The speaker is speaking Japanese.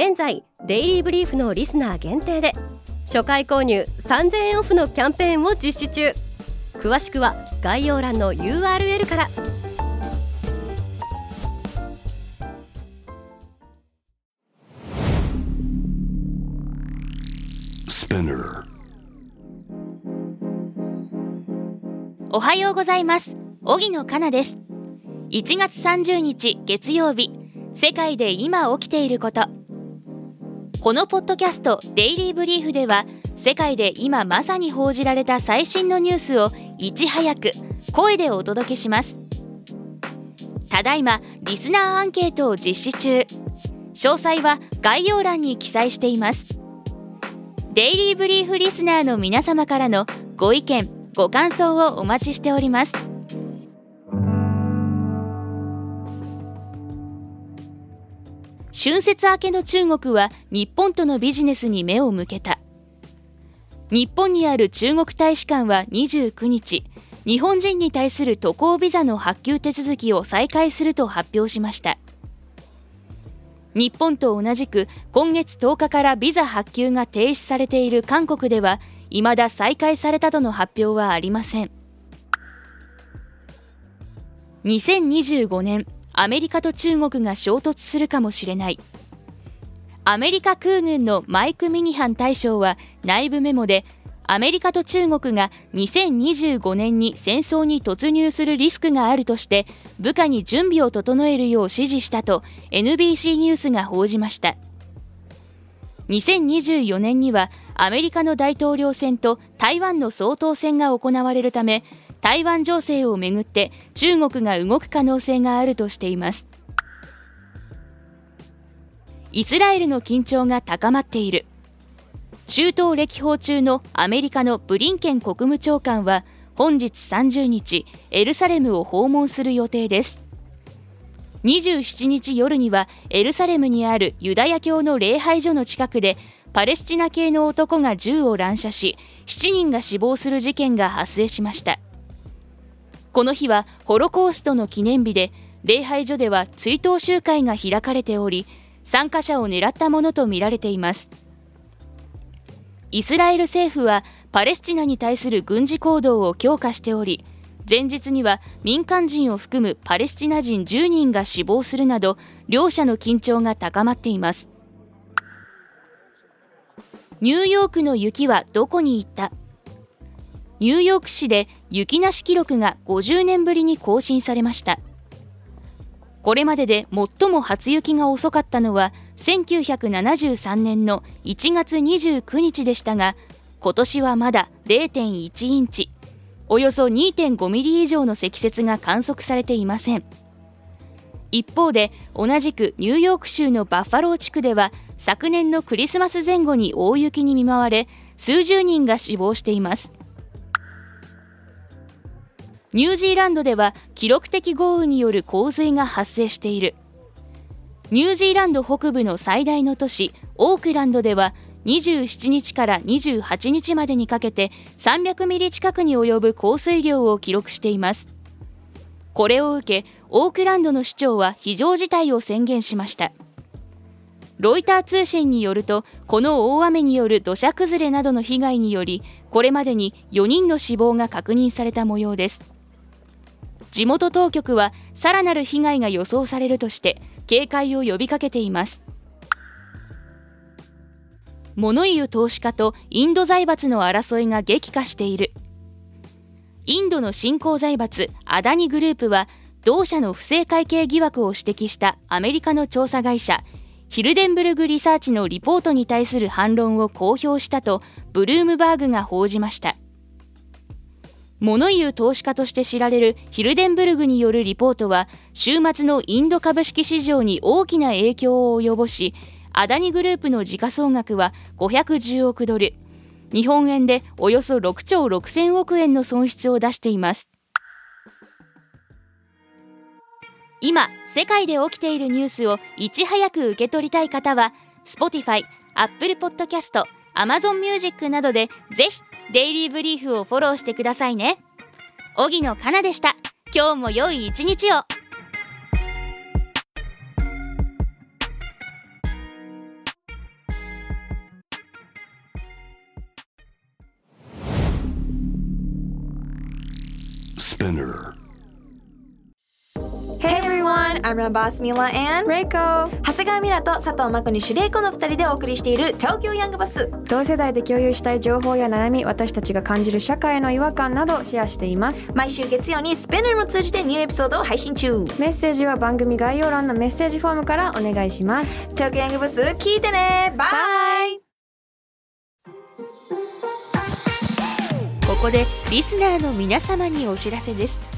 現在デイリーブリーフのリスナー限定で初回購入3000円オフのキャンペーンを実施中。詳しくは概要欄の URL から。おはようございます。荻野かなです。1月30日月曜日世界で今起きていることこのポッドキャストデイリーブリーフでは世界で今まさに報じられた最新のニュースをいち早く声でお届けします。ただいまリスナーアンケートを実施中。詳細は概要欄に記載しています。デイリーブリーフリスナーの皆様からのご意見ご感想をお待ちしております。春節明けの中国は日本とのビジネスに目を向けた。日本にある中国大使館は29日日本人に対する渡航ビザの発給手続きを再開すると発表しました。日本と同じく今月10日からビザ発給が停止されている韓国では未だ再開されたとの発表はありません。2025年アメリカと中国が衝突するかもしれない。アメリカ空軍のマイク・ミニハン大将は内部メモでアメリカと中国が2025年に戦争に突入するリスクがあるとして部下に準備を整えるよう指示したと NBC ニュースが報じました。2024年にはアメリカの大統領選と台湾の総統選が行われるため台湾情勢をめぐって中国が動く可能性があるとしています。イスラエルの緊張が高まっている。中東歴訪中のアメリカのブリンケン国務長官は本日30日エルサレムを訪問する予定です。27日夜にはエルサレムにあるユダヤ教の礼拝所の近くでパレスチナ系の男が銃を乱射し7人が死亡する事件が発生しました。この日はホロコーストの記念日で礼拝所では追悼集会が開かれており参加者を狙ったものとみられています。イスラエル政府はパレスチナに対する軍事行動を強化しており前日には民間人を含むパレスチナ人10人が死亡するなど両者の緊張が高まっています。ニューヨークの雪はどこに行った？ニューヨーク市で雪なし記録が50年ぶりに更新されました。これまでで最も初雪が遅かったのは1973年の1月29日でしたが今年はまだ0.1インチおよそ2.5ミリ以上の積雪が観測されていません。一方で同じくニューヨーク州のバッファロー地区では昨年のクリスマス前後に大雪に見舞われ数十人が死亡しています。ニュージーランドでは記録的豪雨による洪水が発生している。ニュージーランド北部の最大の都市オークランドでは27日から28日までにかけて300ミリ近くに及ぶ降水量を記録しています。これを受けオークランドの市長は非常事態を宣言しました。ロイター通信によるとこの大雨による土砂崩れなどの被害によりこれまでに4人の死亡が確認された模様です。地元当局はさらなる被害が予想されるとして警戒を呼びかけています。物言う投資家とインド財閥の争いが激化している。インドの新興財閥アダニグループは同社の不正会計疑惑を指摘したアメリカの調査会社ヒルデンブルグリサーチのリポートに対する反論を公表したとブルームバーグが報じました。物言う投資家として知られるヒルデンブルグによるリポートは週末のインド株式市場に大きな影響を及ぼしアダニグループの時価総額は510億ドル。日本円でおよそ6兆6000億円の損失を出しています。今世界で起きているニュースをいち早く受け取りたい方は Spotify、Apple Podcast、Amazon Music などでぜひデイリーブリーフをフォローしてくださいね。荻野かなでした。今日も良い一日を。Spinner. Everyone, I'm your boss Mila and レイコ長谷川ミラと佐藤真子にシュレイコの2人でお送りしている東京ヤングバス同世代で共有したい情報や悩み私たちが感じる社会の違和感などシェアしています。毎週月曜にスペナーも通じてニューエピソードを配信中。メッセージは番組概要欄のメッセージフォームからお願いします。東京ヤングバス聞いてね。バイ。ここでリスナーの皆様にお知らせです